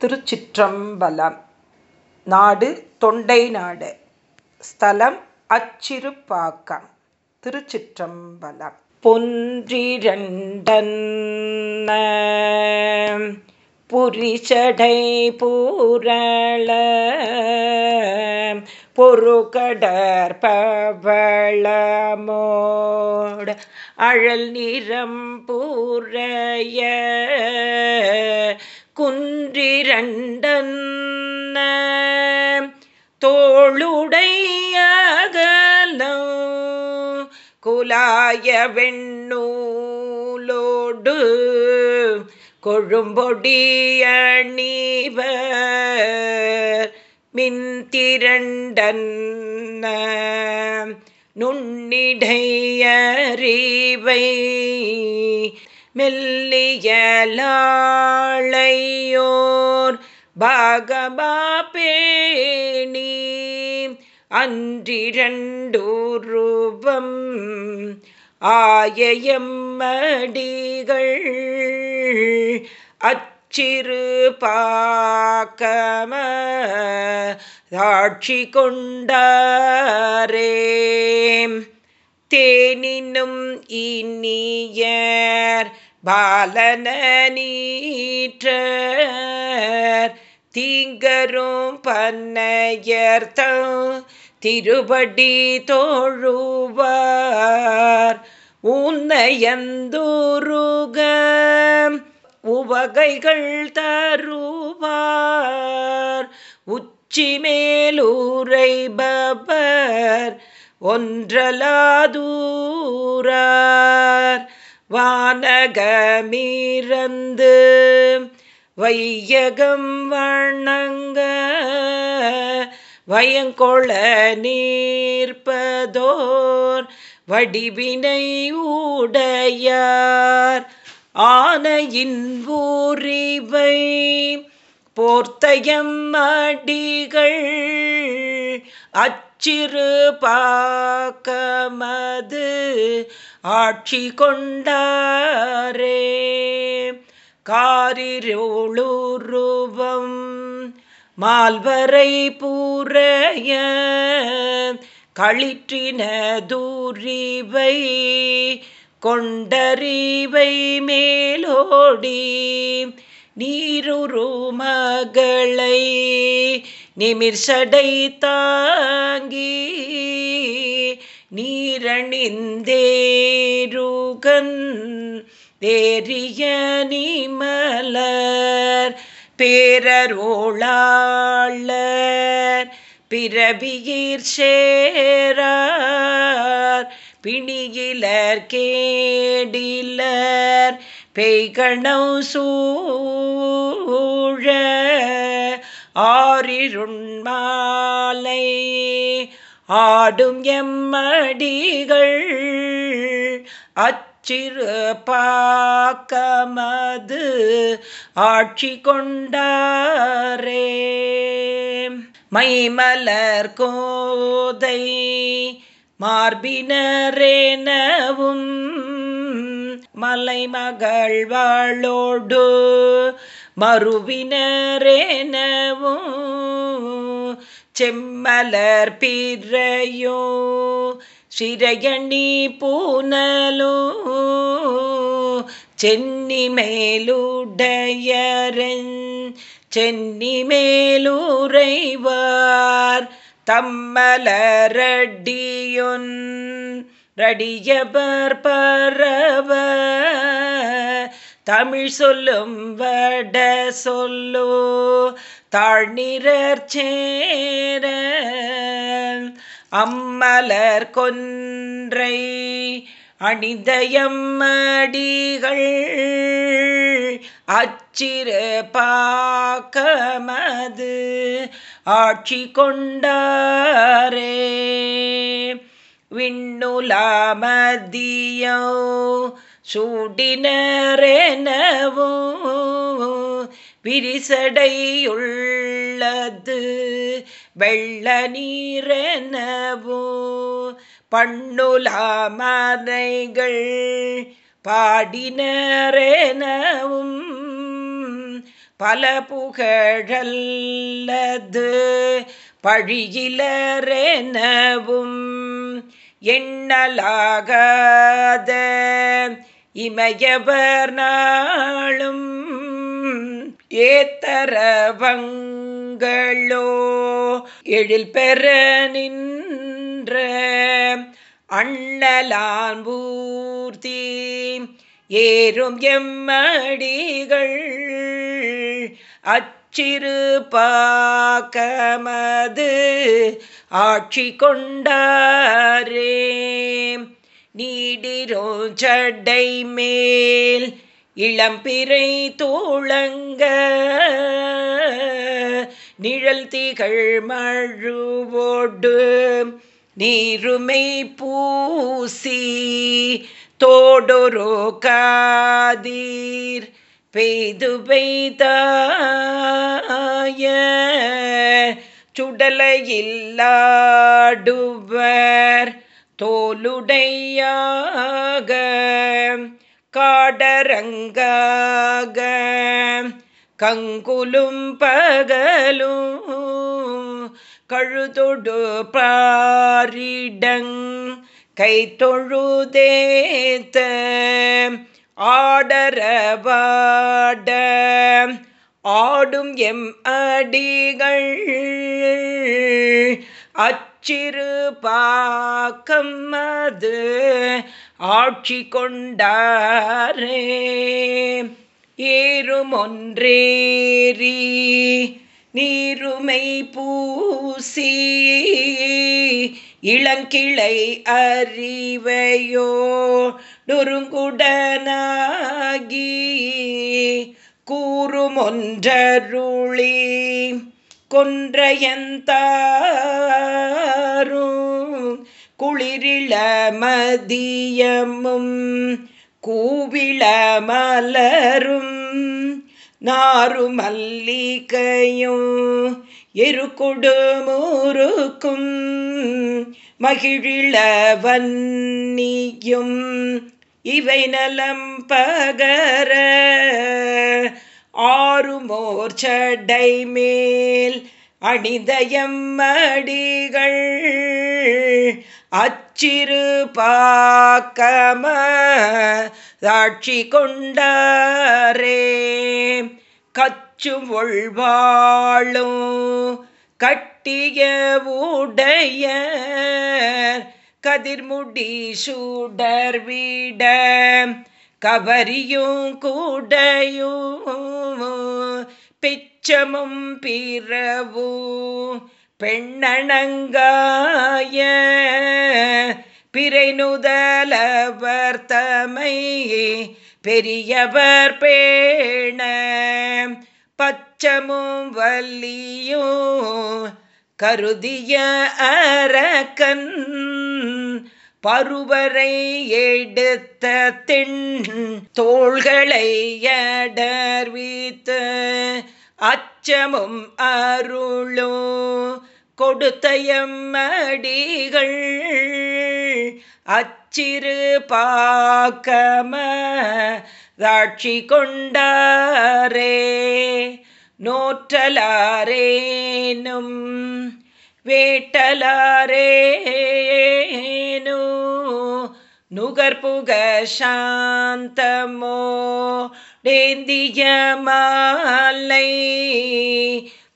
திருச்சிற்றம்பலம். நாடு தொண்டை நாடு. ஸ்தலம் அச்சிறுப்பாக்கம் திருச்சிற்றம்பலம். பொன்றிரண்டன் புரிச்சடை பூரள. பொறுகடற்பவளமோட அழல் நிறம் பூரைய குன்றிரண்டன் தோளுடையகலோ குலாய வெண்ணூலோடு கொழும்பொடியணிவர் மின்திரண்டன் நுண்ணிடையறிவை மெல்லியலாளையோர் பாகபாபேணி பேணி அன்றிரண்டூருவம் ஆயமடிகள் சிறு பாக்கம தாட்சி கொண்டாரே. தேனினும் இனியர் பாலன நீற்றர் தீங்கரும் பன்னையர்த்தம் திருபடி தோழுவார். உன்னையந்தூருகம் உவகைகள் தருவார். உச்சி மேலூரைபவர் ஒன்றலாதூரார். வானகமிரந்து வையகம் வணங்க வயங்கொள நீர்ப்பதோர். வடிவினை உடையார் ஆனையின் ஊரிவை போர்த்தயம் அடிகள் அச்சிறு பாக்கமது ஆட்சி கொண்டாரே. காரிருளுருவம் மால்வரை பூரைய களிற்றின தூரிவை கொண்டறிவை மேலோடி நீருரு மகளை நிமிர்சடை தாங்கி நீரணிந்தேருகன் தேரிய நிமலர் பேரருளாளர் பிறவியிற் சேரார் பிணியிலர் கேடிலர் பெய்கணம் சூழ ஆறிருண்மாலை ஆடும் எம்மடிகள் அச்சிறு பாக்கமது ஆட்சி கொண்டாரே. மைமலர் கோதை மார்பினரேனவும் மலைமகள் வாழோடு மறுவினரேனவும் செம்மலர் பிறையோ சிறையணி பூனலோ சென்னி மேலுடையரன் சென்னி மேலுரைவார் தம்மலரடியுன் ரடியபர் பரவ தமிழ் சொல்லும் வட சொல்லோ தாழ்நிறர் சேர அம்மலர் கொன்றை அணிந்தயம்மடிகள் அச்சிறு பாக்கமது ஆட்சி கொண்டாரே. விண்ணுலாமதியோ சூடினரெனவோ உள்ளது. வெள்ள நீரெனவோ பண்ணுலாமனைகள் பாடினரெனவும் பல புகழல்லது. பழியிலரெனவும் எண்ணலாகாத இமயவர் நாளும் ஏத்தரவங்களோ எழில் பெற நின்ற அண்ணலான்பூர்த்தி ஏறும் எம்மடிகள் அச்சிறு பாக்கமது ஆட்சி கொண்டாரே. நீடிரோ சடை மேல் இளம்பிறை தோழங்க நிழல் திகழ் மழுவோடு நீருமை பூசி தோடொரு காதீர் பெய்து பெய்தாய. சுடலையில்லாடுவர் தோலுடையாக காடரங்காக கங்குலும் பகலும் கழுதொடு பாரிடங் கை தொழுதேத்த ஆடரவாட ஆடும் எம் அடிகள் அச்சிறு பாக்கம் அது ஆட்சி கொண்டாரே ஏறும் நீருமை பூசி இளங்கிளை அறிவையோ நொறுங்குடனாகி கூறுமொன்றருளி கொன்றையந்தாரும் குளிரிள மதியமும் கூவிள மலரும் நாருமல்லிகையும் மல்லிகையும் எருக்கொடு மகிழிள வன்னியும் இவை நலம் பகர ஆறுமோர் சடை மேல் அணிதயம்மடிகள் அச்சிறு பாக்கம சாட்சி கொண்டாரே. கச்சும் ஒழ்வாழும் கட்டிய உடைய கதிர்முடி சூடர் வீட கவரியும் கூடையும் பிச்சமும் பிறவு பெண்ணணங்காய பிறை நுதலவர் தமை பெரியவர் பேண பச்சமும் வல்லியோ கருதிய அரக்கன் பருவரை எடுத்த தென் தோள்களை அடர்வித்து அச்சமும் அருளோ கொடுத்தயம்மடிகள் அச்சிறு பாக்கம தாட்சி கொண்டாரே நோற்றலாரேனும் வேட்டலாரேனோ நுகர்புக சாந்தமோ டேந்திய மாலை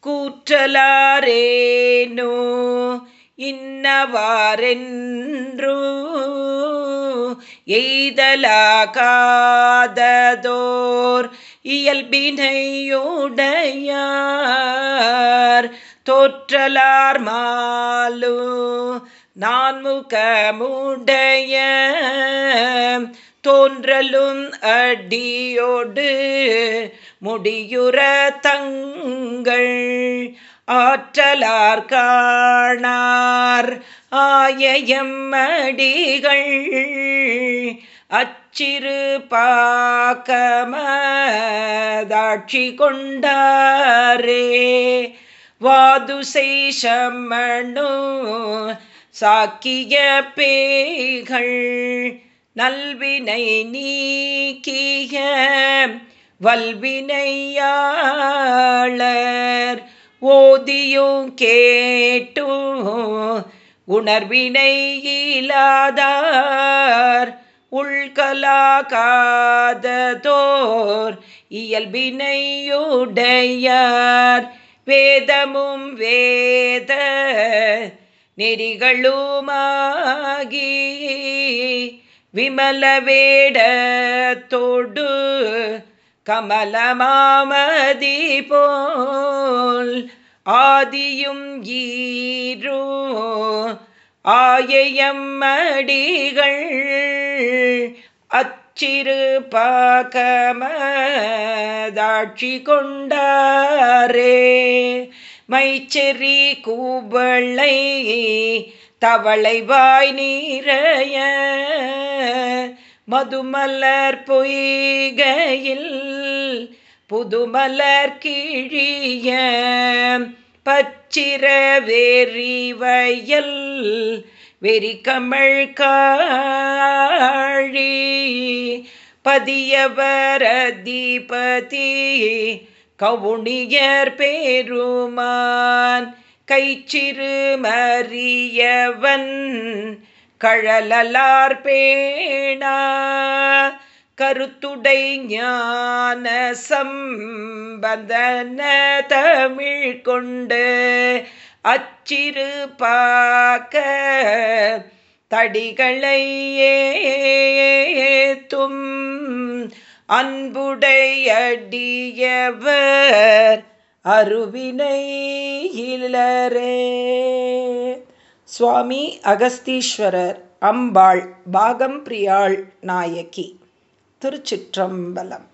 கூற்றலாரேனோ? இன்னவாரென்று எய்தலாகாததோர் இயல்பினையுடையார் தோற்றலார் மாலு நான்முகமுடைய தோன்றலும் அடியோடு முடியுற தங்கள் ஆற்றலார் காணார். ஆயம் அடிகள் அச்சிறு பாக்கமதாட்சி கொண்டாரே. வாதுசை சம்மணு சாக்கிய பேய்கள் நல்வினை நீக்கிய வல்வினையாளர். ஓதியும் கேட்டும் உணர்வினை இலாதார் உள்கலாகாததோர் இயல்பினையுடையார். வேதமும் வேத நெறிகளுமாகி விமலவேடத்தோடு கமலமாமதி போல் ஆதியும் ஈரோ ஆயம் அச்சிறு பாகமதாட்சி கொண்டாரே. மைச்செறி கூவளை தவளை வாய் நீரைய மதுமலர் பொய்கையில் புதுமலர் கிழிய பச்சிர வெறிவயல் வெறி கமழ் காழி பதியவரதிபதி கவுனியர் பேருமான் கைச்சிறு மறியவன் கழலார் பேணா கருத்துடை ஞான சம்பந்தன தமிழ் கொண்டு அச்சிறு பாக்க தடிகளை ஏத்தும் அன்புடையடியவர் அருவினை இளரே சுவாமி அகஸ்தீஸ்வரர் அம்பாள் பாகம் பிரியாள் நாயகி திருச்சிற்றம்பலம்.